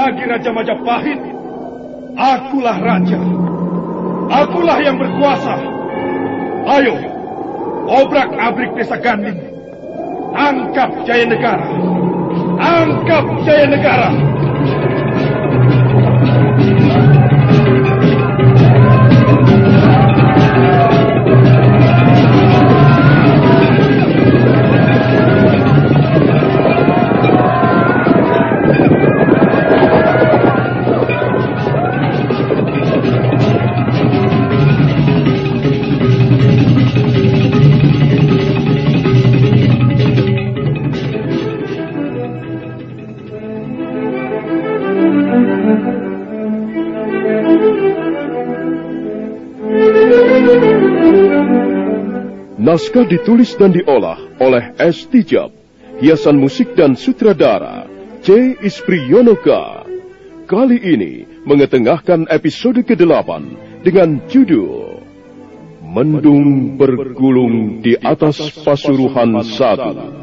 lagi Raja Majapahit. Akulah Raja. Akulah yang berkuasa. Ayo, obrak-abrik desa Ganding. Angkap Jaya Negara. Angkap Jaya Negara. Naskah ditulis dan diolah oleh S. Tijab, hiasan musik dan sutradara C. Ispriyonoka. Kali ini mengetengahkan episode ke-8 dengan judul Mendung bergulung di atas Pasuruhan Satu.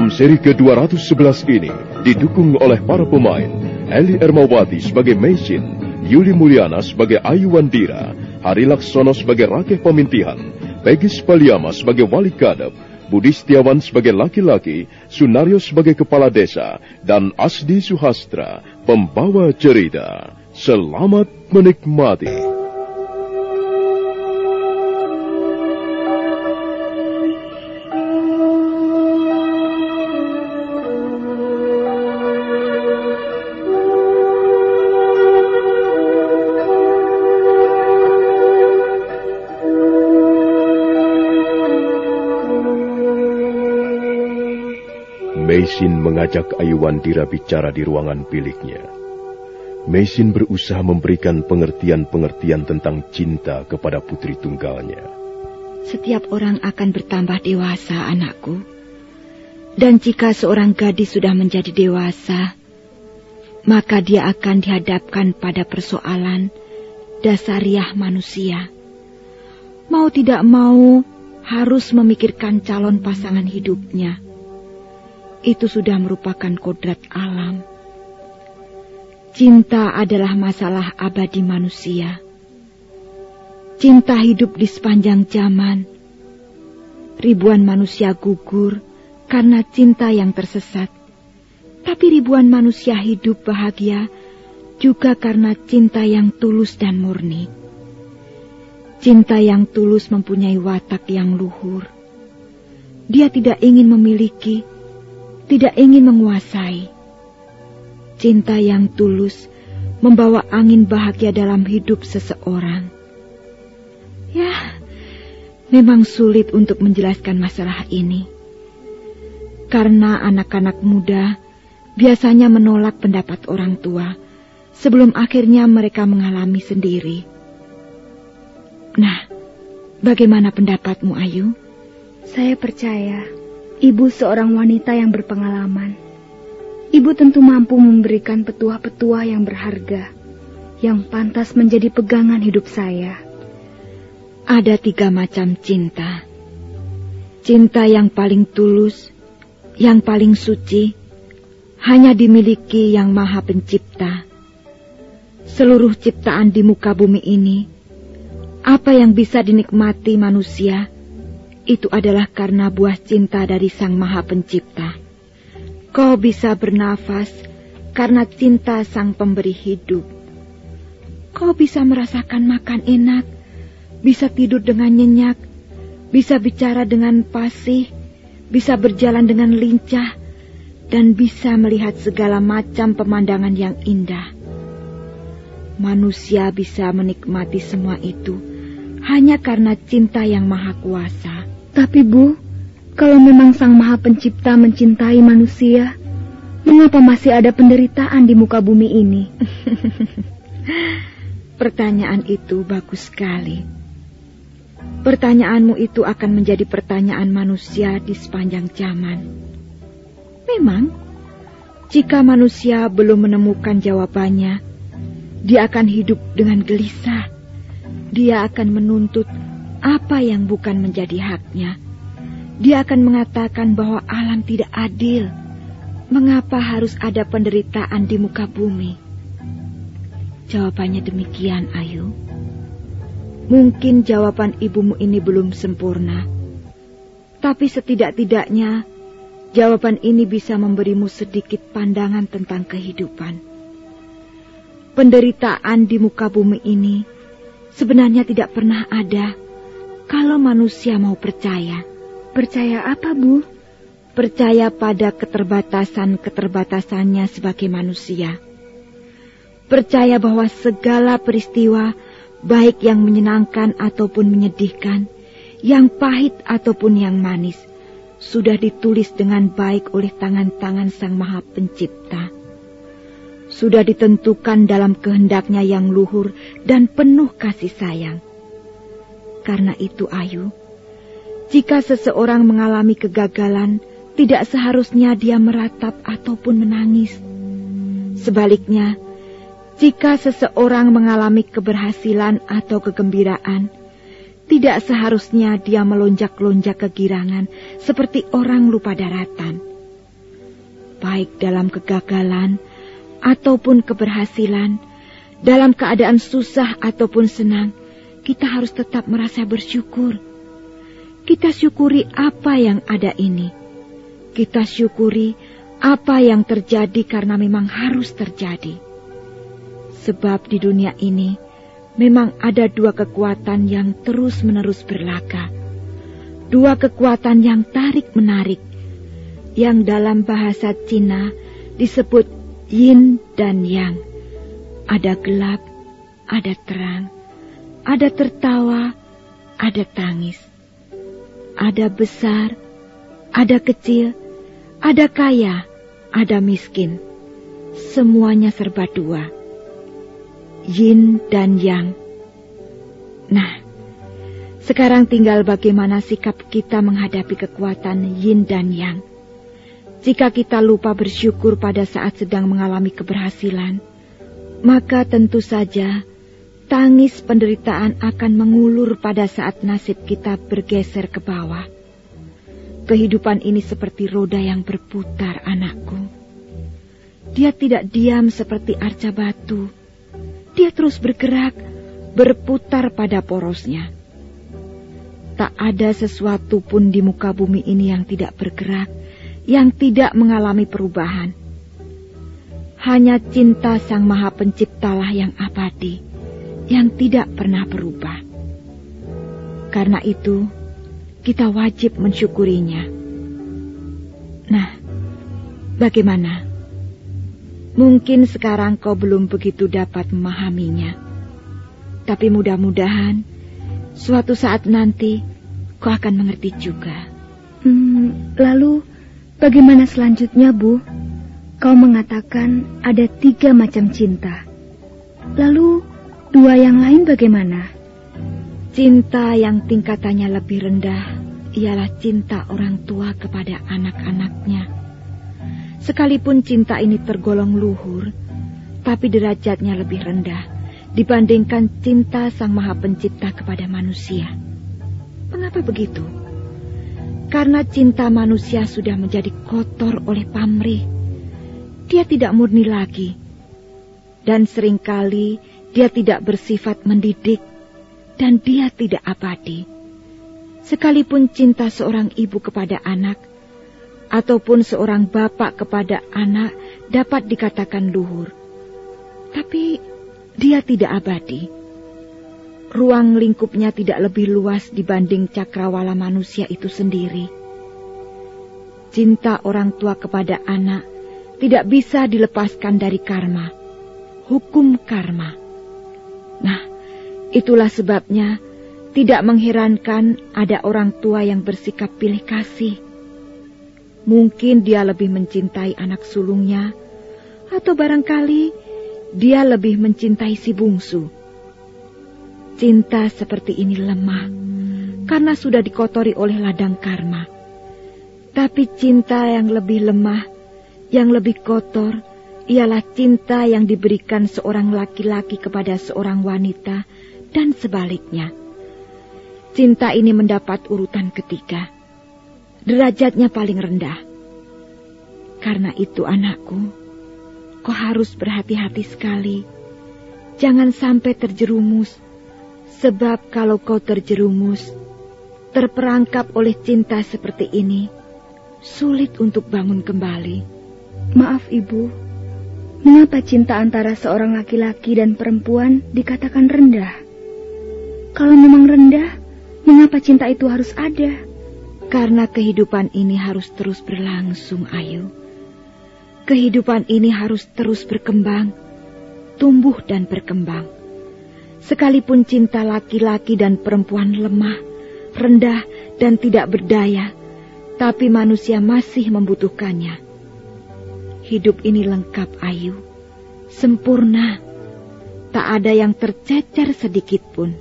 Dalam seri ke-211 ini didukung oleh para pemain Eli Ermawati sebagai Mesin, Yuli Mulyana sebagai Ayu Wandira, Hari Laksono sebagai Rakeh Pemintihan, Pegis Paliama sebagai Wali Kadep, Budi Setiawan sebagai laki-laki, Sunario sebagai kepala desa, dan Asdi Suhastra, pembawa cerita. Selamat menikmati. Mengajak Ayu Wandira bicara di ruangan biliknya. Mesin berusaha memberikan pengertian-pengertian tentang cinta kepada putri tunggalnya. Setiap orang akan bertambah dewasa, anakku. Dan jika seorang gadis sudah menjadi dewasa, maka dia akan dihadapkan pada persoalan dasariah manusia. Mau tidak mau, harus memikirkan calon pasangan hidupnya. Itu sudah merupakan kodrat alam. Cinta adalah masalah abadi manusia. Cinta hidup di sepanjang zaman. Ribuan manusia gugur karena cinta yang tersesat. Tapi ribuan manusia hidup bahagia juga karena cinta yang tulus dan murni. Cinta yang tulus mempunyai watak yang luhur. Dia tidak ingin memiliki, tidak ingin menguasai. Cinta yang tulus membawa angin bahagia dalam hidup seseorang. Ya, memang sulit untuk menjelaskan masalah ini. Karena anak-anak muda biasanya menolak pendapat orang tua sebelum akhirnya mereka mengalami sendiri. Nah, bagaimana pendapatmu, Ayu? Saya percaya ibu seorang wanita yang berpengalaman. Ibu tentu mampu memberikan petua-petua yang berharga, yang pantas menjadi pegangan hidup saya. Ada tiga macam cinta. Cinta yang paling tulus, yang paling suci, hanya dimiliki yang maha pencipta. Seluruh ciptaan di muka bumi ini, apa yang bisa dinikmati manusia, itu adalah karena buah cinta dari Sang Maha Pencipta. Kau bisa bernafas karena cinta Sang Pemberi Hidup. Kau bisa merasakan makan enak, bisa tidur dengan nyenyak, bisa bicara dengan fasih, bisa berjalan dengan lincah, dan bisa melihat segala macam pemandangan yang indah. Manusia bisa menikmati semua itu hanya karena cinta yang maha kuasa. Tapi Bu, kalau memang Sang Maha Pencipta mencintai manusia, mengapa masih ada penderitaan di muka bumi ini? Pertanyaan itu bagus sekali. Pertanyaanmu itu akan menjadi pertanyaan manusia di sepanjang zaman. Memang, jika manusia belum menemukan jawabannya, dia akan hidup dengan gelisah. Dia akan menuntut apa yang bukan menjadi haknya. Dia akan mengatakan bahwa alam tidak adil. Mengapa harus ada penderitaan di muka bumi? Jawabannya demikian, Ayu. Mungkin jawaban ibumu ini belum sempurna. Tapi setidak-tidaknya, jawaban ini bisa memberimu sedikit pandangan tentang kehidupan. Penderitaan di muka bumi ini sebenarnya tidak pernah ada kalau manusia mau percaya. Percaya apa, Bu? Percaya pada keterbatasan-keterbatasannya sebagai manusia. Percaya bahwa segala peristiwa, baik yang menyenangkan ataupun menyedihkan, yang pahit ataupun yang manis, sudah ditulis dengan baik oleh tangan-tangan Sang Maha Pencipta. Sudah ditentukan dalam kehendaknya yang luhur dan penuh kasih sayang karena itu, Ayu, jika seseorang mengalami kegagalan, tidak seharusnya dia meratap ataupun menangis. Sebaliknya, jika seseorang mengalami keberhasilan atau kegembiraan, tidak seharusnya dia melonjak-lonjak kegirangan seperti orang lupa daratan. Baik dalam kegagalan ataupun keberhasilan, dalam keadaan susah ataupun senang, kita harus tetap merasa bersyukur. Kita syukuri apa yang ada ini. Kita syukuri apa yang terjadi karena memang harus terjadi. Sebab di dunia ini memang ada dua kekuatan yang terus-menerus berlaga. Dua kekuatan yang tarik-menarik, yang dalam bahasa Cina disebut yin dan yang. Ada gelap, ada terang ada tertawa, ada tangis. Ada besar, ada kecil, ada kaya, ada miskin. Semuanya serba dua. Yin dan Yang. Nah, sekarang tinggal bagaimana sikap kita menghadapi kekuatan yin dan yang. Jika kita lupa bersyukur pada saat sedang mengalami keberhasilan, maka tentu saja Tangis penderitaan akan mengulur pada saat nasib kita bergeser ke bawah. Kehidupan ini seperti roda yang berputar, anakku. Dia tidak diam seperti arca batu. Dia terus bergerak, berputar pada porosnya. Tak ada sesuatu pun di muka bumi ini yang tidak bergerak, yang tidak mengalami perubahan. Hanya cinta Sang Maha Penciptalah yang abadi yang tidak pernah berubah. Karena itu, kita wajib mensyukurinya. Nah, bagaimana? Mungkin sekarang kau belum begitu dapat memahaminya. Tapi mudah-mudahan suatu saat nanti kau akan mengerti juga. Hmm, lalu bagaimana selanjutnya, Bu? Kau mengatakan ada tiga macam cinta. Lalu dua yang lain bagaimana? Cinta yang tingkatannya lebih rendah ialah cinta orang tua kepada anak-anaknya. Sekalipun cinta ini tergolong luhur, tapi derajatnya lebih rendah dibandingkan cinta Sang Maha Pencipta kepada manusia. Mengapa begitu? Karena cinta manusia sudah menjadi kotor oleh pamrih dia tidak murni lagi. Dan sering kali dia tidak bersifat mendidik dan dia tidak abadi. Sekalipun cinta seorang ibu kepada anak ataupun seorang bapak kepada anak dapat dikatakan luhur. Tapi dia tidak abadi. Ruang lingkupnya tidak lebih luas dibanding cakrawala manusia itu sendiri. Cinta orang tua kepada anak tidak bisa dilepaskan dari karma, hukum karma. Nah, itulah sebabnya tidak mengherankan ada orang tua yang bersikap pilih kasih. Mungkin dia lebih mencintai anak sulungnya, atau barangkali dia lebih mencintai si bungsu. Cinta seperti ini lemah karena sudah dikotori oleh ladang karma. Tapi cinta yang lebih lemah yang lebih kotor ialah cinta yang diberikan seorang laki-laki kepada seorang wanita dan sebaliknya. Cinta ini mendapat urutan ketiga. Derajatnya paling rendah. Karena itu anakku, kau harus berhati-hati sekali. Jangan sampai terjerumus. Sebab kalau kau terjerumus, terperangkap oleh cinta seperti ini, sulit untuk bangun kembali. Maaf ibu, mengapa cinta antara seorang laki-laki dan perempuan dikatakan rendah? Kalau memang rendah, mengapa cinta itu harus ada? Karena kehidupan ini harus terus berlangsung, Ayu. Kehidupan ini harus terus berkembang, tumbuh dan berkembang. Sekalipun cinta laki-laki dan perempuan lemah, rendah, dan tidak berdaya, tapi manusia masih membutuhkannya Hidup ini lengkap, Ayu. Sempurna. Tak ada yang tercecer sedikit pun.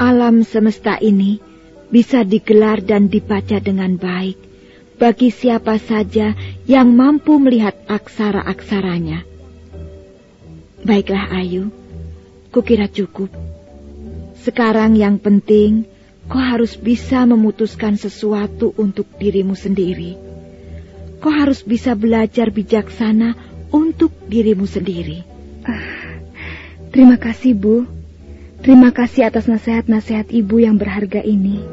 Alam semesta ini bisa digelar dan dibaca dengan baik bagi siapa saja yang mampu melihat aksara-aksaranya. Baiklah, Ayu. Kukira cukup. Sekarang yang penting, kau harus bisa memutuskan sesuatu untuk dirimu sendiri. Kau harus bisa belajar bijaksana untuk dirimu sendiri. Ah, terima kasih, Bu. Terima kasih atas nasihat-nasihat Ibu yang berharga ini.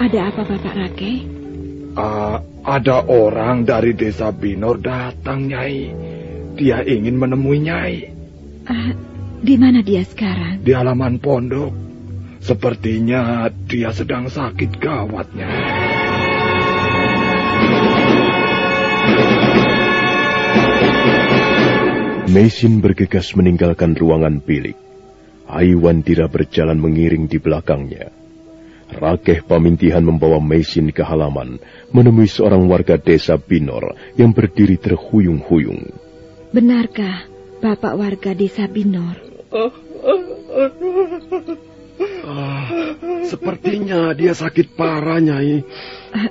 Ada apa, Bapak Rake? Uh, ada orang dari desa Binor datang, Nyai. Dia ingin menemui Nyai. Uh, di mana dia sekarang? Di halaman pondok. Sepertinya dia sedang sakit gawatnya. Mesin bergegas meninggalkan ruangan bilik. Aiwandira berjalan mengiring di belakangnya. Rakeh Pamintihan membawa Mesin ke halaman, menemui seorang warga desa Binor yang berdiri terhuyung-huyung. Benarkah Bapak warga desa Binor? Ah, sepertinya dia sakit parah, Nyai. Uh,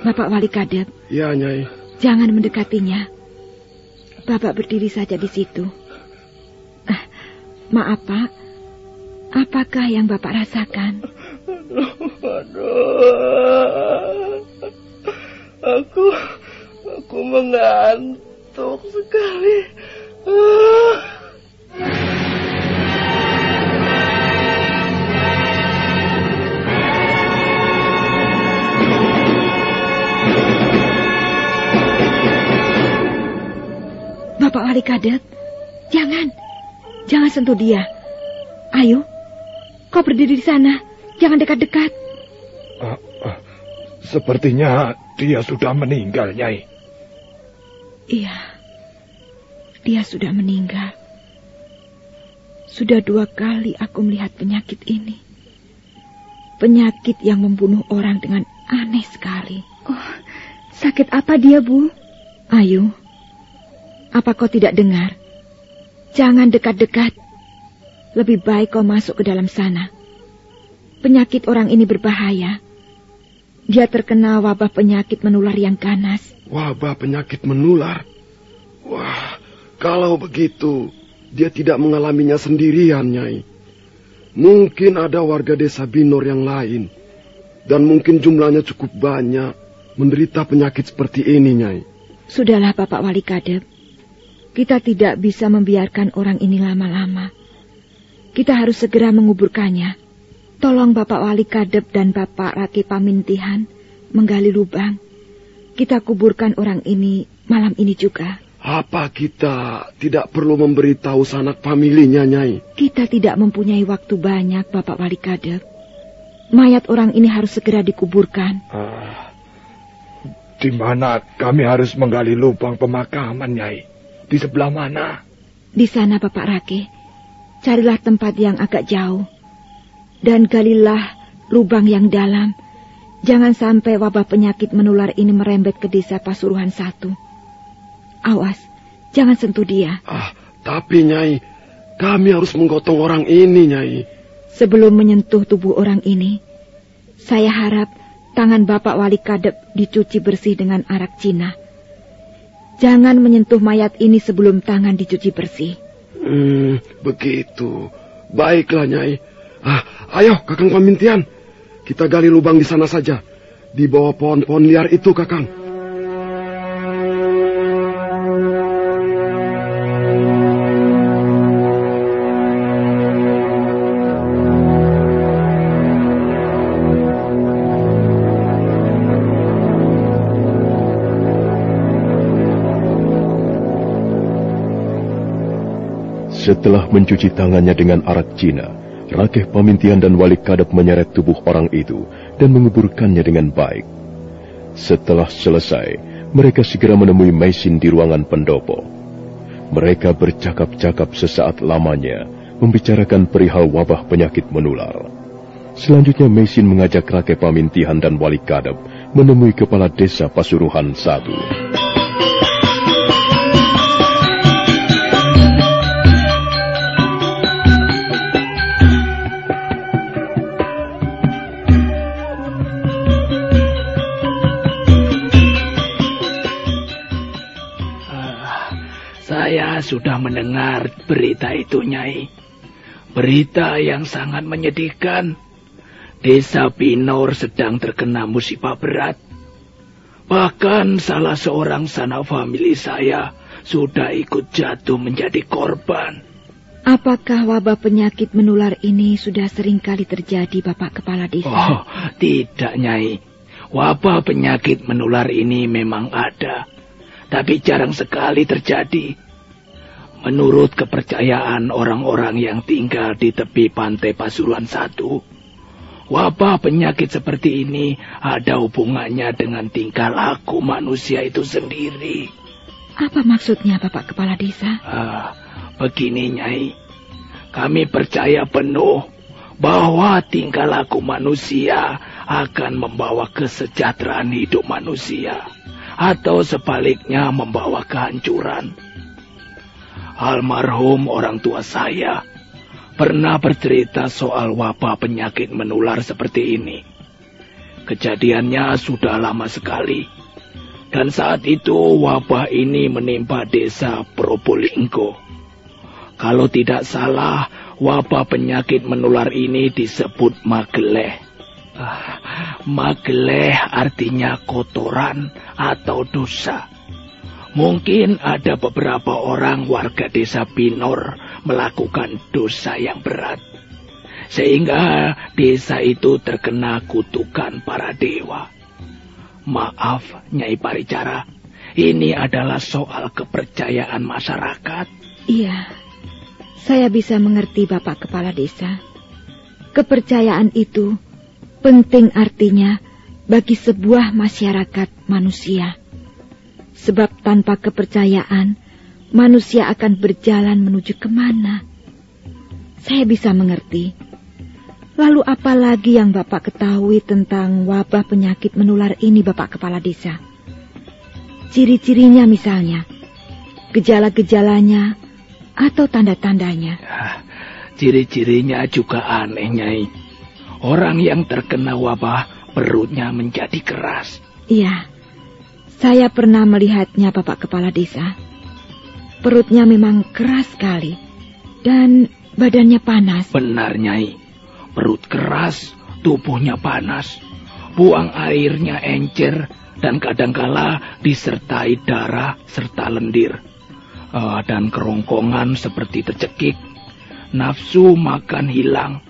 Bapak Wali Kadep. Ya, Nyai. Jangan mendekatinya. Bapak berdiri saja di situ. Ah, maaf, Pak. Apakah yang Bapak rasakan? Aduh, Aku, aku mengantuk sekali. Ah. Bapak Wali Kadet, jangan, jangan sentuh dia. Ayo, kau berdiri di sana, jangan dekat-dekat. Uh, uh, sepertinya dia sudah meninggal, Nyai. Iya, dia sudah meninggal. Sudah dua kali aku melihat penyakit ini. Penyakit yang membunuh orang dengan aneh sekali. Oh, sakit apa dia, Bu? Ayu, apa kau tidak dengar? Jangan dekat-dekat. Lebih baik kau masuk ke dalam sana. Penyakit orang ini berbahaya. Dia terkena wabah penyakit menular yang ganas. Wabah penyakit menular? Wah, kalau begitu, dia tidak mengalaminya sendirian, Nyai. Mungkin ada warga desa Binor yang lain. Dan mungkin jumlahnya cukup banyak menderita penyakit seperti ini, Nyai. Sudahlah, Bapak Wali Kadep. Kita tidak bisa membiarkan orang ini lama-lama. Kita harus segera menguburkannya. Tolong Bapak Wali Kadep dan Bapak Raki Pamintihan menggali lubang. Kita kuburkan orang ini malam ini juga. Apa kita tidak perlu memberitahu sanak familinya, Nyai? Kita tidak mempunyai waktu banyak, Bapak Wali Kadep. Mayat orang ini harus segera dikuburkan. Ah, di mana kami harus menggali lubang pemakaman, Nyai? Di sebelah mana? Di sana, Bapak Rake. Carilah tempat yang agak jauh. Dan galilah lubang yang dalam. Jangan sampai wabah penyakit menular ini merembet ke desa Pasuruhan satu. Awas, jangan sentuh dia. Ah, tapi Nyai, kami harus menggotong orang ini, Nyai. Sebelum menyentuh tubuh orang ini, saya harap tangan Bapak Wali Kadep dicuci bersih dengan arak Cina. Jangan menyentuh mayat ini sebelum tangan dicuci bersih. Hmm, begitu. Baiklah, Nyai. Ah, ayo, Kakang Pamintian. Kita gali lubang di sana saja. Di bawah pohon-pohon liar itu, Kakang. Setelah mencuci tangannya dengan arak Cina, Rakeh Pamintian dan Wali Kadep menyeret tubuh orang itu dan menguburkannya dengan baik. Setelah selesai, mereka segera menemui Maisin di ruangan pendopo. Mereka bercakap-cakap sesaat lamanya, membicarakan perihal wabah penyakit menular. Selanjutnya Maisin mengajak Rakeh Pamintihan dan Wali Kadep menemui kepala desa Pasuruhan satu. Saya sudah mendengar berita itu, Nyai. Berita yang sangat menyedihkan. Desa Pinor sedang terkena musibah berat. Bahkan salah seorang sanak famili saya sudah ikut jatuh menjadi korban. Apakah wabah penyakit menular ini sudah sering kali terjadi, Bapak Kepala Desa? Oh, tidak, Nyai. Wabah penyakit menular ini memang ada tapi jarang sekali terjadi. Menurut kepercayaan orang-orang yang tinggal di tepi pantai Pasuruan satu, wabah penyakit seperti ini ada hubungannya dengan tingkah laku manusia itu sendiri. Apa maksudnya Bapak Kepala Desa? Ah, begini Nyai, kami percaya penuh bahwa tingkah laku manusia akan membawa kesejahteraan hidup manusia atau sebaliknya membawa kehancuran. Almarhum orang tua saya pernah bercerita soal wabah penyakit menular seperti ini. Kejadiannya sudah lama sekali. Dan saat itu wabah ini menimpa desa Probolinggo. Kalau tidak salah, wabah penyakit menular ini disebut mageleh. Ah, artinya kotoran atau dosa. Mungkin ada beberapa orang warga desa Pinor melakukan dosa yang berat. Sehingga desa itu terkena kutukan para dewa. Maaf, Nyai Paricara, ini adalah soal kepercayaan masyarakat. Iya, saya bisa mengerti Bapak Kepala Desa. Kepercayaan itu penting artinya bagi sebuah masyarakat manusia. Sebab tanpa kepercayaan, manusia akan berjalan menuju ke mana. Saya bisa mengerti. Lalu apa lagi yang Bapak ketahui tentang wabah penyakit menular ini Bapak Kepala Desa? Ciri-cirinya misalnya, gejala-gejalanya, atau tanda-tandanya. Ya, ciri-cirinya juga aneh, Nyai. Orang yang terkena wabah perutnya menjadi keras. Iya, saya pernah melihatnya Bapak Kepala Desa. Perutnya memang keras sekali dan badannya panas. Benar, Nyai. Perut keras, tubuhnya panas. Buang airnya encer dan kadangkala disertai darah serta lendir. Uh, dan kerongkongan seperti tercekik. Nafsu makan hilang.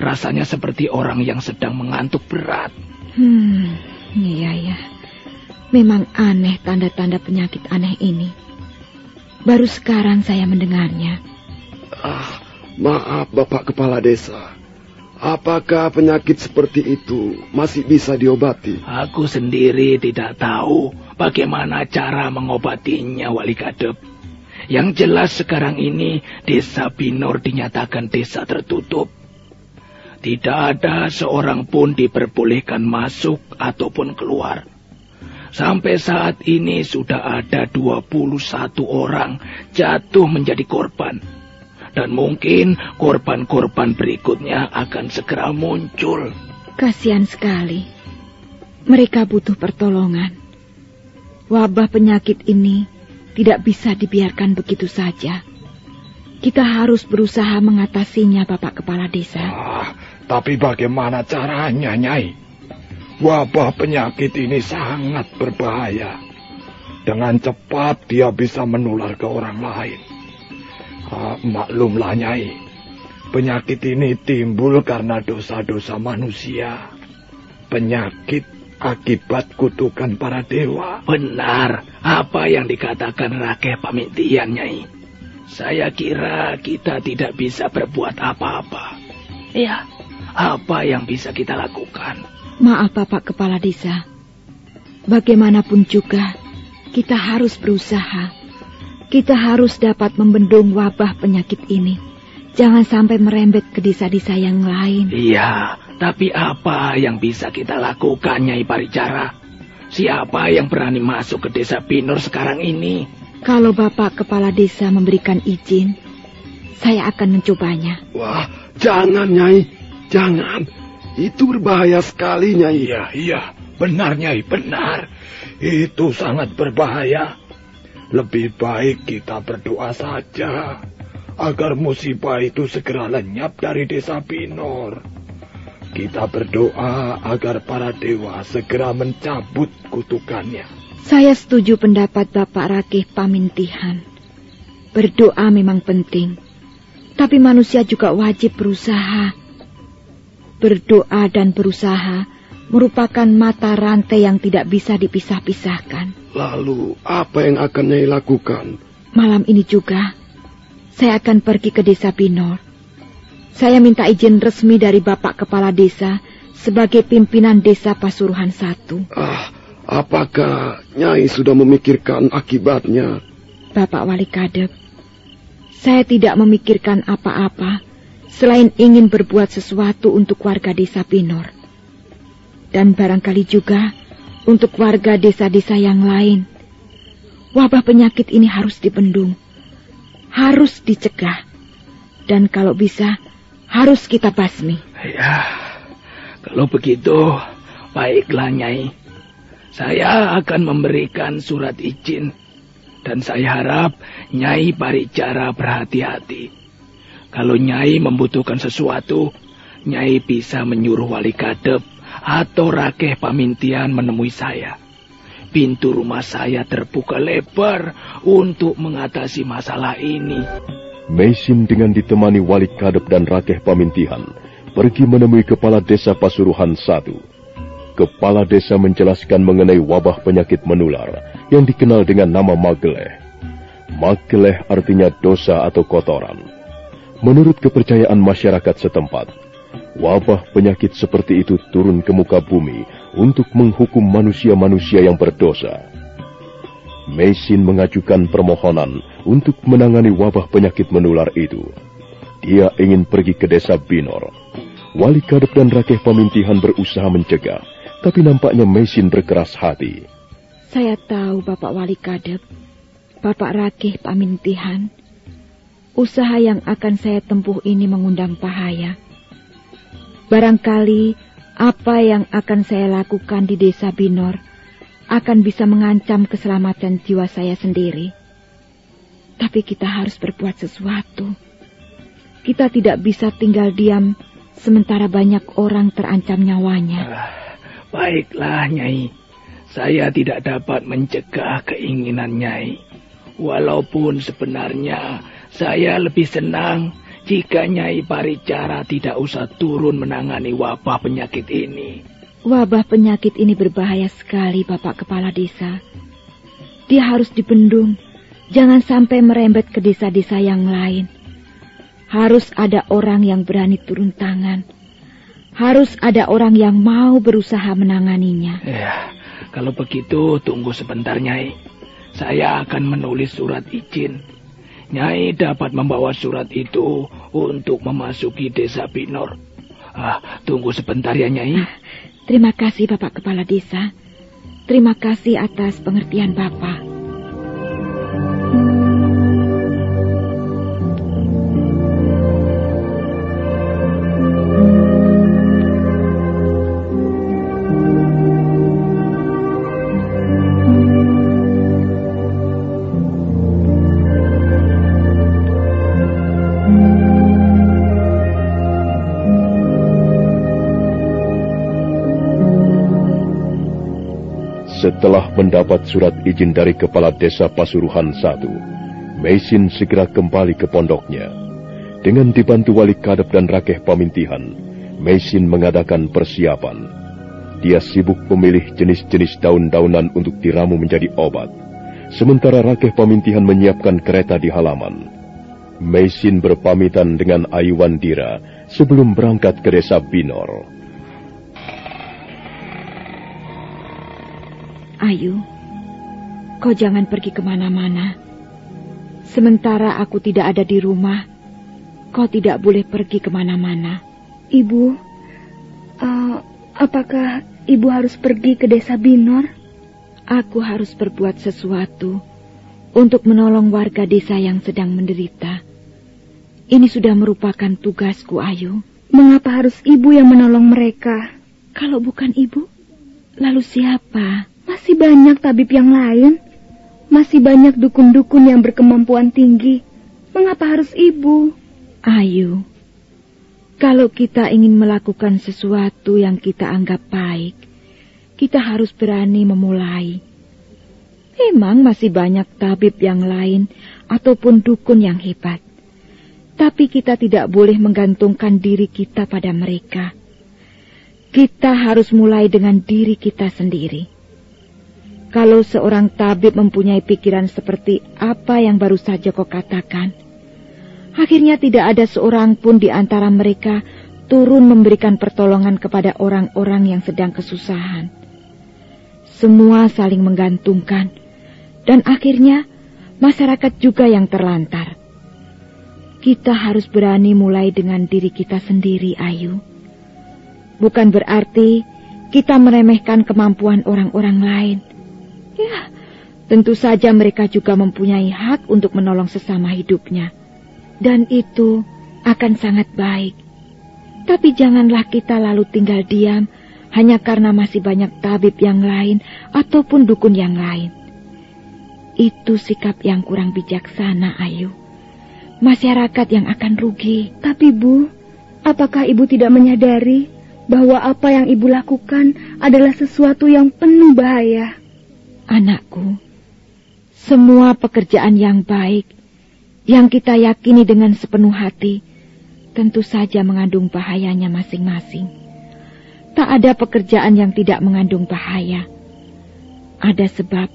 Rasanya seperti orang yang sedang mengantuk berat. Hmm, iya ya. Memang aneh tanda-tanda penyakit aneh ini. Baru sekarang saya mendengarnya. Ah, maaf Bapak Kepala Desa. Apakah penyakit seperti itu masih bisa diobati? Aku sendiri tidak tahu bagaimana cara mengobatinya, Wali Kadep. Yang jelas sekarang ini desa Binor dinyatakan desa tertutup. Tidak ada seorang pun diperbolehkan masuk ataupun keluar. Sampai saat ini sudah ada 21 orang jatuh menjadi korban. Dan mungkin korban-korban berikutnya akan segera muncul. Kasihan sekali. Mereka butuh pertolongan. Wabah penyakit ini tidak bisa dibiarkan begitu saja. Kita harus berusaha mengatasinya, Bapak Kepala Desa. Ah, tapi bagaimana caranya, Nyai? Wabah penyakit ini sangat berbahaya. Dengan cepat dia bisa menular ke orang lain. Ah, maklumlah Nyai, penyakit ini timbul karena dosa-dosa manusia. Penyakit akibat kutukan para dewa. Benar, apa yang dikatakan Rakeh Pamitian, Nyai. Saya kira kita tidak bisa berbuat apa-apa. Ya, apa yang bisa kita lakukan? Maaf Bapak Kepala Desa. Bagaimanapun juga, kita harus berusaha kita harus dapat membendung wabah penyakit ini. Jangan sampai merembet ke desa-desa yang lain. Iya, tapi apa yang bisa kita lakukan, Nyai Paricara? Siapa yang berani masuk ke desa Pinur sekarang ini? Kalau Bapak Kepala Desa memberikan izin, saya akan mencobanya. Wah, jangan, Nyai. Jangan. Itu berbahaya sekali, Nyai. Iya, iya. Benar, Nyai, benar. Itu sangat berbahaya. Lebih baik kita berdoa saja agar musibah itu segera lenyap dari desa Pinor. Kita berdoa agar para dewa segera mencabut kutukannya. Saya setuju pendapat Bapak Rakih Pamintihan. Berdoa memang penting, tapi manusia juga wajib berusaha. Berdoa dan berusaha merupakan mata rantai yang tidak bisa dipisah-pisahkan. Lalu, apa yang akan Nyai lakukan? Malam ini juga, saya akan pergi ke desa Pinor. Saya minta izin resmi dari Bapak Kepala Desa sebagai pimpinan desa Pasuruhan satu. Ah, apakah Nyai sudah memikirkan akibatnya? Bapak Wali Kadep, saya tidak memikirkan apa-apa selain ingin berbuat sesuatu untuk warga desa Pinor. Dan barangkali juga untuk warga desa-desa yang lain. Wabah penyakit ini harus dibendung, harus dicegah, dan kalau bisa harus kita basmi. Ya, kalau begitu, baiklah Nyai. Saya akan memberikan surat izin, dan saya harap Nyai Paricara berhati-hati. Kalau Nyai membutuhkan sesuatu, Nyai bisa menyuruh wali kadep atau Rakeh Pamintian menemui saya. Pintu rumah saya terbuka lebar untuk mengatasi masalah ini. Mesin dengan ditemani Wali Kadep dan Rakeh Pamintihan pergi menemui Kepala Desa Pasuruhan satu. Kepala Desa menjelaskan mengenai wabah penyakit menular yang dikenal dengan nama Mageleh. Mageleh artinya dosa atau kotoran. Menurut kepercayaan masyarakat setempat, wabah penyakit seperti itu turun ke muka bumi untuk menghukum manusia-manusia yang berdosa. Mesin mengajukan permohonan untuk menangani wabah penyakit menular itu. Dia ingin pergi ke desa Binor. Wali Kadep dan Rakeh Pemintihan berusaha mencegah, tapi nampaknya Mesin berkeras hati. Saya tahu Bapak Wali Kadep, Bapak Rakeh Pamintihan, usaha yang akan saya tempuh ini mengundang bahaya. Barangkali apa yang akan saya lakukan di desa Binor akan bisa mengancam keselamatan jiwa saya sendiri. Tapi kita harus berbuat sesuatu. Kita tidak bisa tinggal diam sementara banyak orang terancam nyawanya. Ah, baiklah, Nyai. Saya tidak dapat mencegah keinginan Nyai. Walaupun sebenarnya saya lebih senang jika Nyai Paricara tidak usah turun menangani wabah penyakit ini. Wabah penyakit ini berbahaya sekali, Bapak Kepala Desa. Dia harus dibendung, jangan sampai merembet ke desa-desa yang lain. Harus ada orang yang berani turun tangan. Harus ada orang yang mau berusaha menanganinya. Ya, kalau begitu tunggu sebentar, Nyai. Saya akan menulis surat izin. Nyai dapat membawa surat itu untuk memasuki desa Binor. Ah, tunggu sebentar ya, Nyai. Ah, Terima kasih Bapak Kepala Desa. Terima kasih atas pengertian Bapak. Setelah mendapat surat izin dari Kepala Desa Pasuruhan I, Mesin segera kembali ke pondoknya. Dengan dibantu wali kadep dan rakeh pamintihan, Mesin mengadakan persiapan. Dia sibuk memilih jenis-jenis daun-daunan untuk diramu menjadi obat. Sementara rakeh pamintihan menyiapkan kereta di halaman. Mesin berpamitan dengan Ayuandira sebelum berangkat ke desa Binor. Ayu, kau jangan pergi ke mana-mana. Sementara aku tidak ada di rumah, kau tidak boleh pergi ke mana-mana. Ibu, uh, apakah ibu harus pergi ke desa Binor? Aku harus berbuat sesuatu untuk menolong warga desa yang sedang menderita. Ini sudah merupakan tugasku, Ayu. Mengapa harus ibu yang menolong mereka? Kalau bukan ibu, lalu siapa? Masih banyak tabib yang lain. Masih banyak dukun-dukun yang berkemampuan tinggi. Mengapa harus ibu? Ayu, kalau kita ingin melakukan sesuatu yang kita anggap baik, kita harus berani memulai. Memang masih banyak tabib yang lain ataupun dukun yang hebat. Tapi kita tidak boleh menggantungkan diri kita pada mereka. Kita harus mulai dengan diri kita sendiri. Kalau seorang tabib mempunyai pikiran seperti apa yang baru saja kau katakan, akhirnya tidak ada seorang pun di antara mereka turun memberikan pertolongan kepada orang-orang yang sedang kesusahan. Semua saling menggantungkan, dan akhirnya masyarakat juga yang terlantar. Kita harus berani mulai dengan diri kita sendiri, Ayu. Bukan berarti kita meremehkan kemampuan orang-orang lain Ya, tentu saja mereka juga mempunyai hak untuk menolong sesama hidupnya. Dan itu akan sangat baik. Tapi janganlah kita lalu tinggal diam hanya karena masih banyak tabib yang lain ataupun dukun yang lain. Itu sikap yang kurang bijaksana, Ayu. Masyarakat yang akan rugi. Tapi, Bu, apakah Ibu tidak menyadari bahwa apa yang Ibu lakukan adalah sesuatu yang penuh bahaya? Anakku, semua pekerjaan yang baik yang kita yakini dengan sepenuh hati tentu saja mengandung bahayanya masing-masing. Tak ada pekerjaan yang tidak mengandung bahaya. Ada sebab,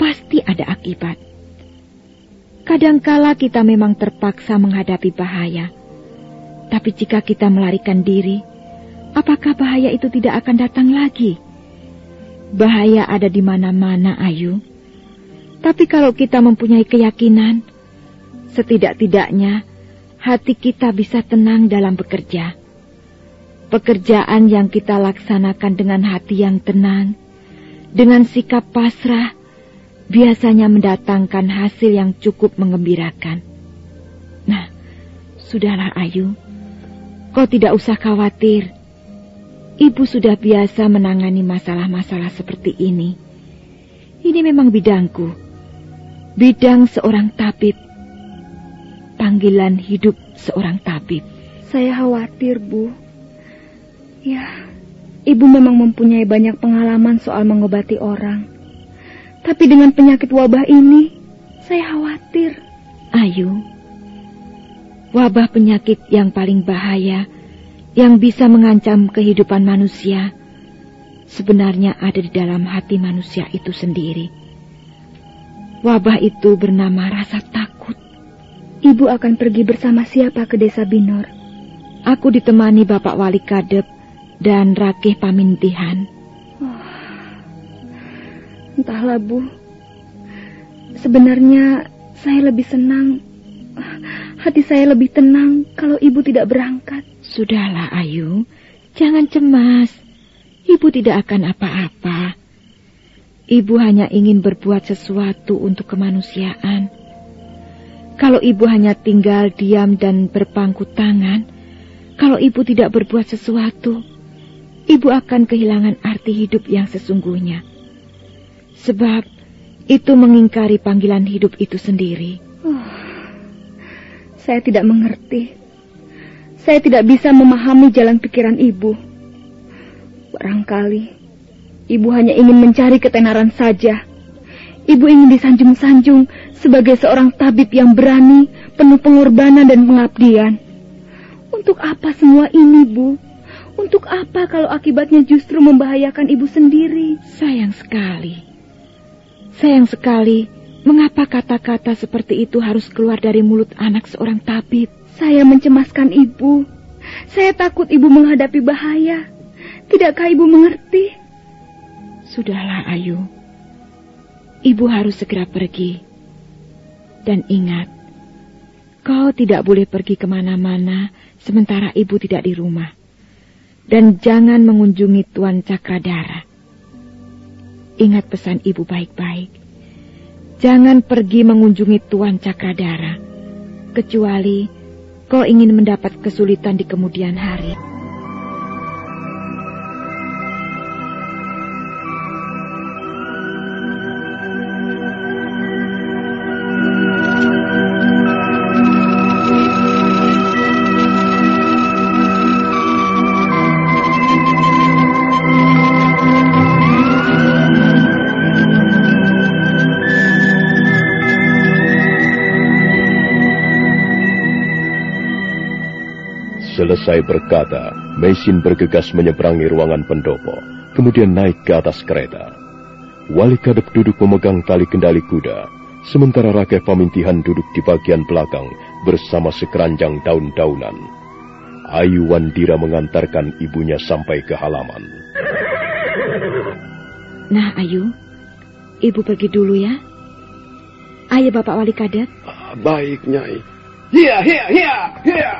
pasti ada akibat. Kadangkala kita memang terpaksa menghadapi bahaya. Tapi jika kita melarikan diri, apakah bahaya itu tidak akan datang lagi? Bahaya ada di mana-mana, Ayu. Tapi kalau kita mempunyai keyakinan, setidak-tidaknya hati kita bisa tenang dalam bekerja. Pekerjaan yang kita laksanakan dengan hati yang tenang, dengan sikap pasrah, biasanya mendatangkan hasil yang cukup mengembirakan. Nah, sudahlah Ayu, kau tidak usah khawatir. Ibu sudah biasa menangani masalah-masalah seperti ini. Ini memang bidangku. Bidang seorang tabib. Panggilan hidup seorang tabib. Saya khawatir, Bu. Ya, Ibu memang mempunyai banyak pengalaman soal mengobati orang. Tapi dengan penyakit wabah ini, saya khawatir. Ayu, wabah penyakit yang paling bahaya yang bisa mengancam kehidupan manusia sebenarnya ada di dalam hati manusia itu sendiri. Wabah itu bernama rasa takut. Ibu akan pergi bersama siapa ke desa Binor? Aku ditemani Bapak Wali Kadep dan Rakeh Pamintihan. Oh, entahlah, Bu. Sebenarnya saya lebih senang, hati saya lebih tenang kalau ibu tidak berangkat. Sudahlah, Ayu. Jangan cemas. Ibu tidak akan apa-apa. Ibu hanya ingin berbuat sesuatu untuk kemanusiaan. Kalau ibu hanya tinggal diam dan berpangku tangan, kalau ibu tidak berbuat sesuatu, ibu akan kehilangan arti hidup yang sesungguhnya. Sebab itu mengingkari panggilan hidup itu sendiri. Oh, saya tidak mengerti. Saya tidak bisa memahami jalan pikiran ibu. Barangkali ibu hanya ingin mencari ketenaran saja. Ibu ingin disanjung-sanjung sebagai seorang tabib yang berani, penuh pengorbanan dan pengabdian. Untuk apa semua ini, Bu? Untuk apa kalau akibatnya justru membahayakan ibu sendiri? Sayang sekali. Sayang sekali, mengapa kata-kata seperti itu harus keluar dari mulut anak seorang tabib? Saya mencemaskan ibu. Saya takut ibu menghadapi bahaya. Tidakkah ibu mengerti? Sudahlah, Ayu. Ibu harus segera pergi. Dan ingat, kau tidak boleh pergi ke mana-mana sementara ibu tidak di rumah. Dan jangan mengunjungi Tuan Cakradara. Ingat pesan ibu baik-baik. Jangan pergi mengunjungi Tuan Cakradara. Kecuali kau ingin mendapat kesulitan di kemudian hari. Selesai berkata, Mesin bergegas menyeberangi ruangan pendopo, kemudian naik ke atas kereta. Wali Kadep duduk memegang tali kendali kuda, sementara Rakyat Pamintihan duduk di bagian belakang bersama sekeranjang daun-daunan. Ayu Wandira mengantarkan ibunya sampai ke halaman. Nah, Ayu, ibu pergi dulu ya. Ayo Bapak Wali Kadep. Ah, baik, Nyai. Hiya, hiya, hiya, hiya.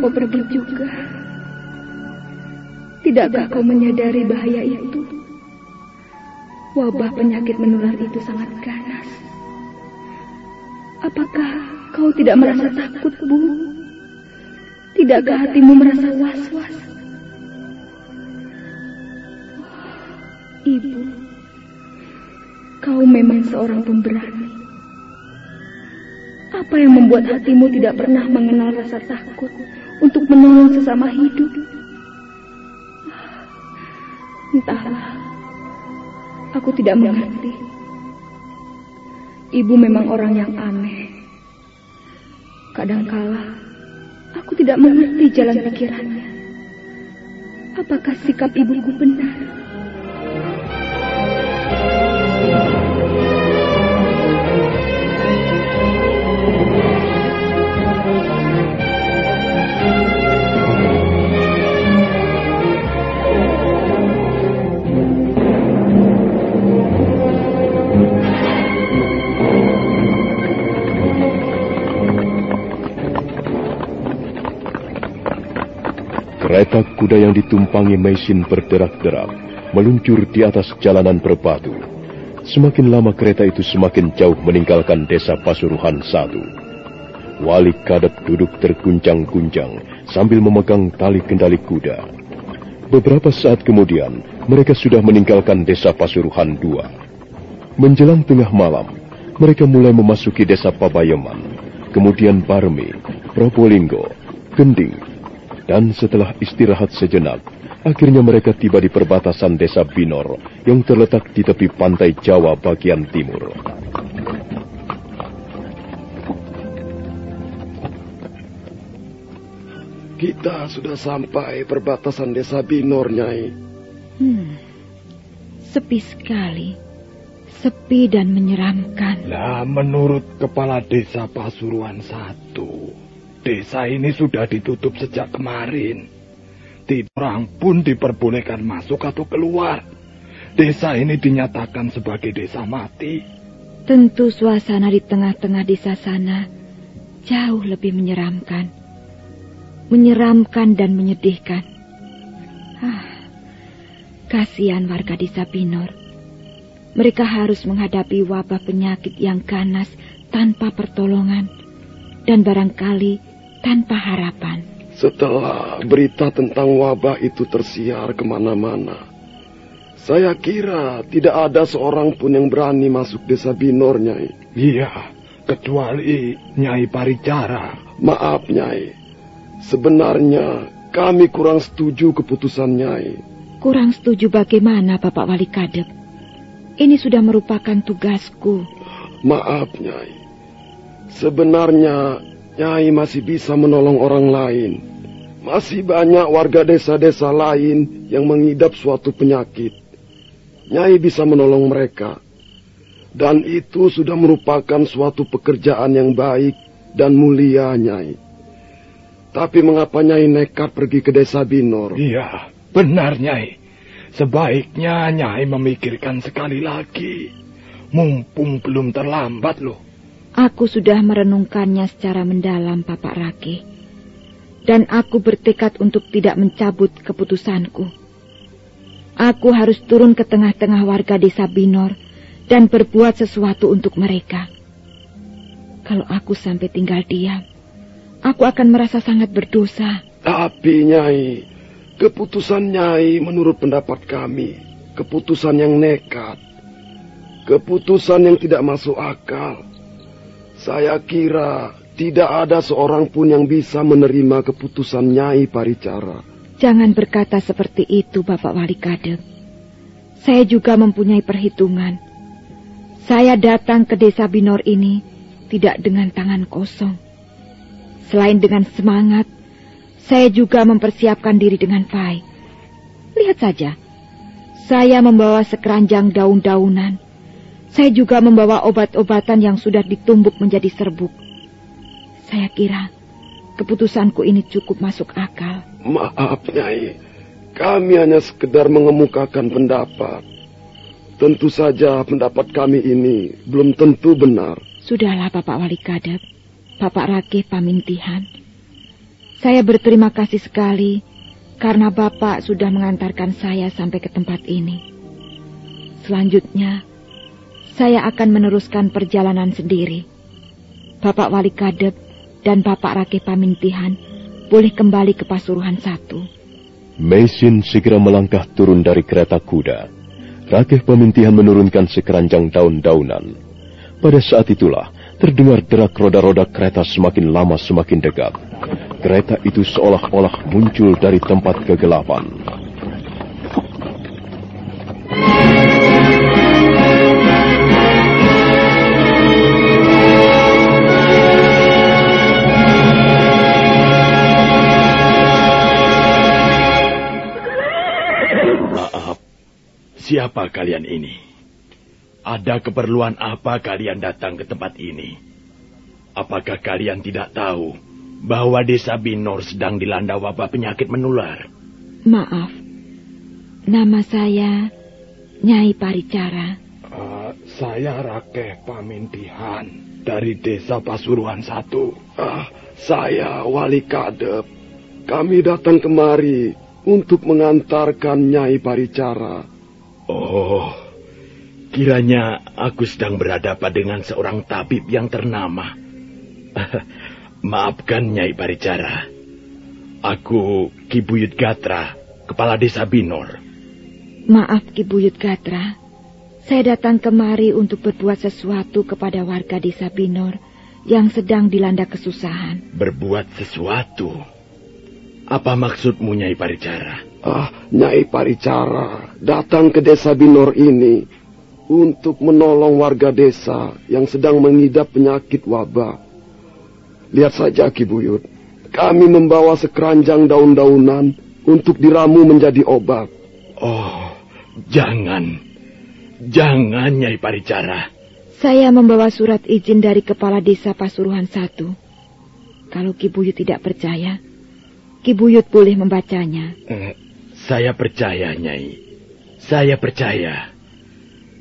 Kau pergi juga? Tidakkah kau menyadari bahaya itu? Wabah penyakit menular itu sangat ganas. Apakah kau tidak merasa takut, Bu? Tidakkah hatimu merasa was-was? Ibu, kau memang seorang pemberani. Apa yang membuat hatimu tidak pernah mengenal rasa takut untuk menolong sesama hidup? Entahlah, aku tidak mengerti. Ibu memang orang yang aneh. Kadangkala, aku tidak mengerti jalan pikirannya. Apakah sikap ibuku benar? Kereta kuda yang ditumpangi mesin berderak-derak meluncur di atas jalanan berbatu. Semakin lama kereta itu semakin jauh meninggalkan desa Pasuruhan satu. Wali Kadep duduk terguncang-guncang sambil memegang tali kendali kuda. Beberapa saat kemudian, mereka sudah meninggalkan desa Pasuruhan II. Menjelang tengah malam, mereka mulai memasuki desa Pabayeman, kemudian Barmi, Probolinggo, Gending, dan setelah istirahat sejenak, akhirnya mereka tiba di perbatasan desa Binor yang terletak di tepi pantai Jawa bagian timur. Kita sudah sampai perbatasan desa Binor, Nyai. Hmm, sepi sekali. Sepi dan menyeramkan. Nah, menurut kepala desa Pasuruan satu, desa ini sudah ditutup sejak kemarin. Tidak orang pun diperbolehkan masuk atau keluar. Desa ini dinyatakan sebagai desa mati. Tentu suasana di tengah-tengah desa sana jauh lebih menyeramkan. Menyeramkan dan menyedihkan. Ah, kasihan warga desa Pinor. Mereka harus menghadapi wabah penyakit yang ganas tanpa pertolongan dan barangkali tanpa harapan. Setelah berita tentang wabah itu tersiar ke mana-mana, saya kira tidak ada seorang pun yang berani masuk desa Binor, Nyai. Iya, kecuali Nyai Paricara. Maaf, Nyai. Sebenarnya kami kurang setuju keputusan Nyai. Kurang setuju bagaimana, Bapak Wali Kadep? Ini sudah merupakan tugasku. Maaf, Nyai. Sebenarnya Nyai masih bisa menolong orang lain. Masih banyak warga desa-desa lain yang mengidap suatu penyakit. Nyai bisa menolong mereka. Dan itu sudah merupakan suatu pekerjaan yang baik dan mulia, Nyai. Tapi mengapa Nyai nekat pergi ke desa Binor? Iya, benar Nyai. Sebaiknya Nyai memikirkan sekali lagi. Mumpung belum terlambat loh. Aku sudah merenungkannya secara mendalam, Bapak Rake. Dan aku bertekad untuk tidak mencabut keputusanku. Aku harus turun ke tengah-tengah warga desa Binor dan berbuat sesuatu untuk mereka. Kalau aku sampai tinggal diam, aku akan merasa sangat berdosa. Tapi Nyai, keputusan Nyai menurut pendapat kami, keputusan yang nekat. Keputusan yang tidak masuk akal. Saya kira tidak ada seorang pun yang bisa menerima keputusan Nyai Paricara. Jangan berkata seperti itu, Bapak Wali Kadep. Saya juga mempunyai perhitungan. Saya datang ke desa Binor ini tidak dengan tangan kosong. Selain dengan semangat, saya juga mempersiapkan diri dengan baik. Lihat saja, saya membawa sekeranjang daun-daunan. Saya juga membawa obat-obatan yang sudah ditumbuk menjadi serbuk. Saya kira keputusanku ini cukup masuk akal. Maaf, Nyai. Kami hanya sekedar mengemukakan pendapat. Tentu saja pendapat kami ini belum tentu benar. Sudahlah, Bapak Wali Kadep. Bapak Rakeh Pamintihan. Saya berterima kasih sekali karena Bapak sudah mengantarkan saya sampai ke tempat ini. Selanjutnya, saya akan meneruskan perjalanan sendiri. Bapak Wali Kadep dan Bapak Rakeh Pamintihan boleh kembali ke Pasuruhan satu. Mesin segera melangkah turun dari kereta kuda. Rakeh Pamintihan menurunkan sekeranjang daun-daunan. Pada saat itulah terdengar derak roda-roda kereta semakin lama semakin dekat. Kereta itu seolah-olah muncul dari tempat kegelapan. Siapa kalian ini? Ada keperluan apa kalian datang ke tempat ini? Apakah kalian tidak tahu bahwa desa Binor sedang dilanda wabah penyakit menular? Maaf, nama saya Nyai Paricara. Uh, saya Rakeh Pamintihan dari desa Pasuruan satu. Ah, saya Wali Kadep. Kami datang kemari untuk mengantarkan Nyai Paricara. Oh, kiranya aku sedang berhadapan dengan seorang tabib yang ternama. Maafkan Nyai Paricara. Aku Kibuyut Gatra, kepala desa Binor. Maaf Ki Buyut Gatra, saya datang kemari untuk berbuat sesuatu kepada warga desa Binor yang sedang dilanda kesusahan. Berbuat sesuatu? Apa maksudmu Nyai Paricara? Ah, Nyai Paricara datang ke desa Binor ini untuk menolong warga desa yang sedang mengidap penyakit wabah. Lihat saja Ki Buyut, kami membawa sekeranjang daun-daunan untuk diramu menjadi obat. Oh, Jangan. Jangan, Nyai Paricara. Saya membawa surat izin dari Kepala Desa Pasuruan satu. Kalau Kibuyut tidak percaya, Kibuyut boleh membacanya. Eh, saya percaya, Nyai. Saya percaya.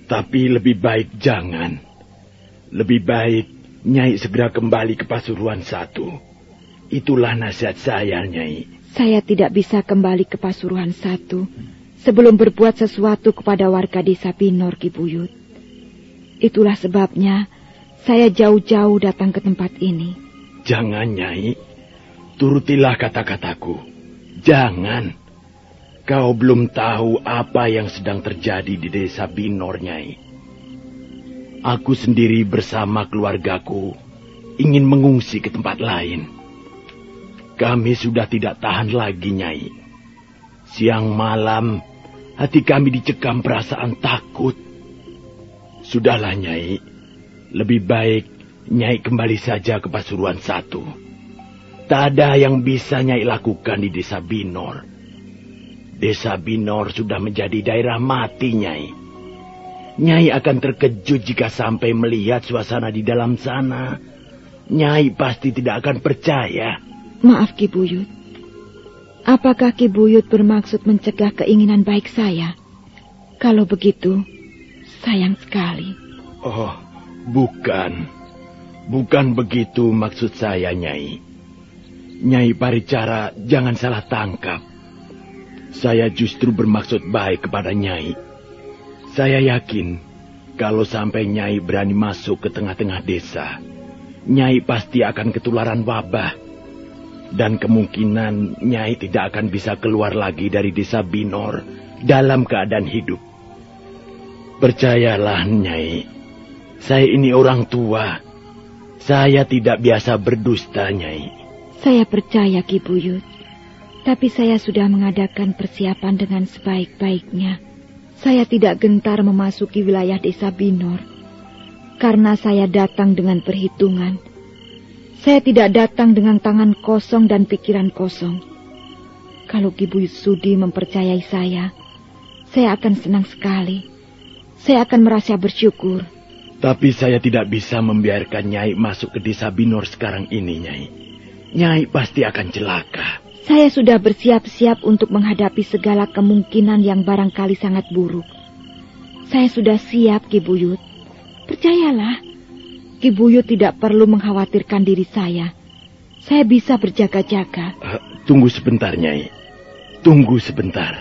Tapi lebih baik jangan. Lebih baik Nyai segera kembali ke Pasuruan satu. Itulah nasihat saya, Nyai. Saya tidak bisa kembali ke Pasuruan satu sebelum berbuat sesuatu kepada warga desa Pinor Kibuyut. Itulah sebabnya saya jauh-jauh datang ke tempat ini. Jangan, Nyai. Turutilah kata-kataku. Jangan. Kau belum tahu apa yang sedang terjadi di desa Binor, Nyai. Aku sendiri bersama keluargaku ingin mengungsi ke tempat lain. Kami sudah tidak tahan lagi, Nyai. Siang malam Hati kami dicekam perasaan takut. Sudahlah, Nyai. Lebih baik Nyai kembali saja ke Pasuruan satu. Tak ada yang bisa Nyai lakukan di desa Binor. Desa Binor sudah menjadi daerah mati, Nyai. Nyai akan terkejut jika sampai melihat suasana di dalam sana. Nyai pasti tidak akan percaya. Maaf, Ki Buyut. Apakah Ki Buyut bermaksud mencegah keinginan baik saya? Kalau begitu, sayang sekali. Oh, bukan. Bukan begitu maksud saya, Nyai. Nyai Paricara jangan salah tangkap. Saya justru bermaksud baik kepada Nyai. Saya yakin kalau sampai Nyai berani masuk ke tengah-tengah desa, Nyai pasti akan ketularan wabah dan kemungkinan Nyai tidak akan bisa keluar lagi dari desa Binor dalam keadaan hidup. Percayalah, Nyai. Saya ini orang tua. Saya tidak biasa berdusta, Nyai. Saya percaya, Ki Buyut. Tapi saya sudah mengadakan persiapan dengan sebaik-baiknya. Saya tidak gentar memasuki wilayah desa Binor. Karena saya datang dengan perhitungan saya tidak datang dengan tangan kosong dan pikiran kosong. Kalau Kibu Sudi mempercayai saya, saya akan senang sekali. Saya akan merasa bersyukur. Tapi saya tidak bisa membiarkan Nyai masuk ke desa Binor sekarang ini, Nyai. Nyai pasti akan celaka. Saya sudah bersiap-siap untuk menghadapi segala kemungkinan yang barangkali sangat buruk. Saya sudah siap, Kibuyut. Percayalah, Ki Buyut tidak perlu mengkhawatirkan diri saya. Saya bisa berjaga-jaga. Uh, tunggu sebentar, Nyai. Tunggu sebentar.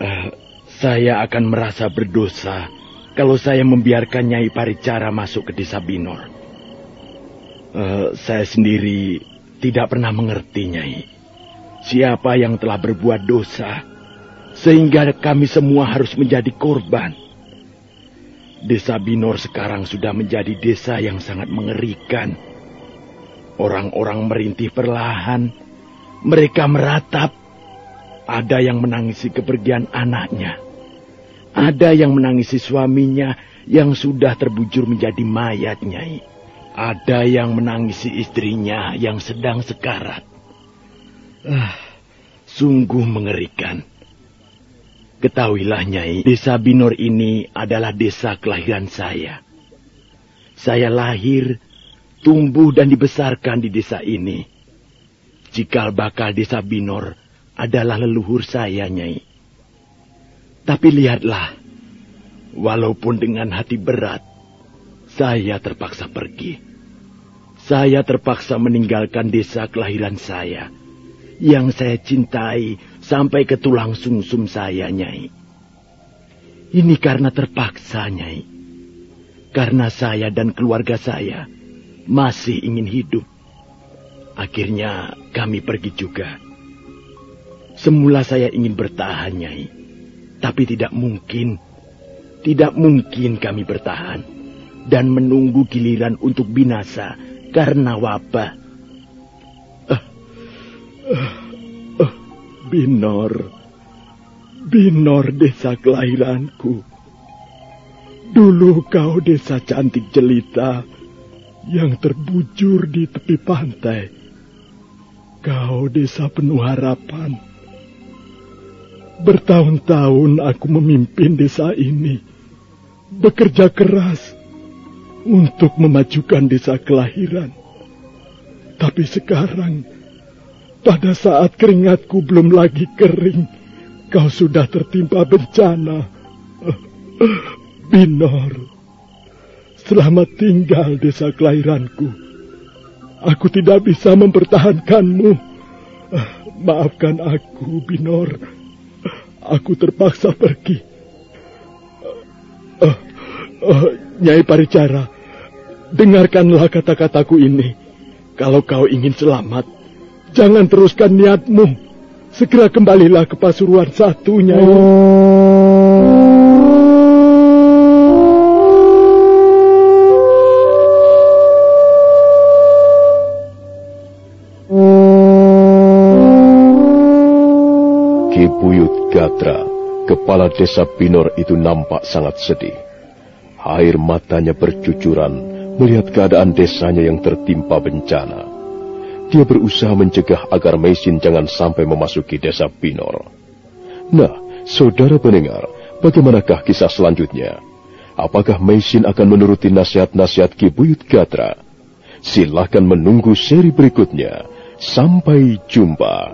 Uh, saya akan merasa berdosa kalau saya membiarkan Nyai Paricara masuk ke desa Binor. Uh, saya sendiri tidak pernah mengerti, Nyai. Siapa yang telah berbuat dosa, sehingga kami semua harus menjadi korban. Desa Binor sekarang sudah menjadi desa yang sangat mengerikan. Orang-orang merintih perlahan, mereka meratap. Ada yang menangisi kepergian anaknya. Ada yang menangisi suaminya yang sudah terbujur menjadi mayat, Nyai. Ada yang menangisi istrinya yang sedang sekarat. Ah, sungguh mengerikan. Ketahuilah Nyai, desa Binor ini adalah desa kelahiran saya. Saya lahir, tumbuh dan dibesarkan di desa ini. Cikal bakal desa Binor adalah leluhur saya, Nyai. Tapi lihatlah, walaupun dengan hati berat, saya terpaksa pergi. saya terpaksa meninggalkan desa kelahiran saya yang saya cintai sampai ke tulang sungsum saya, Nyai. Ini karena terpaksa, Nyai. Karena saya dan keluarga saya masih ingin hidup. Akhirnya kami pergi juga. Semula saya ingin bertahan, Nyai. Tapi tidak mungkin. Tidak mungkin kami bertahan. Dan menunggu giliran untuk binasa karena wabah. Uh, uh, uh, Binor. Binor desa kelahiranku. Dulu kau desa cantik jelita yang terbujur di tepi pantai. Kau desa penuh harapan. Bertahun-tahun aku memimpin desa ini. Bekerja keras untuk memajukan desa kelahiran. Tapi sekarang, pada saat keringatku belum lagi kering, kau sudah tertimpa bencana. Binor, selamat tinggal desa kelahiranku. Aku tidak bisa mempertahankanmu. Maafkan aku, Binor. Aku terpaksa pergi. Uh, uh, Nyai Paricara, Dengarkanlah kata-kataku ini. Kalau kau ingin selamat, jangan teruskan niatmu. Segera kembalilah ke Pasuruan satu, Nyai. Ki Buyut Gatra, kepala desa Pinor itu nampak sangat sedih. Air matanya bercucuran melihat keadaan desanya yang tertimpa bencana. Dia berusaha mencegah agar Mesin jangan sampai memasuki desa Pinor. Nah, saudara pendengar, bagaimanakah kisah selanjutnya? Apakah Mesin akan menuruti nasihat-nasihat Kibuyut Gatra? Silahkan menunggu seri berikutnya. Sampai jumpa.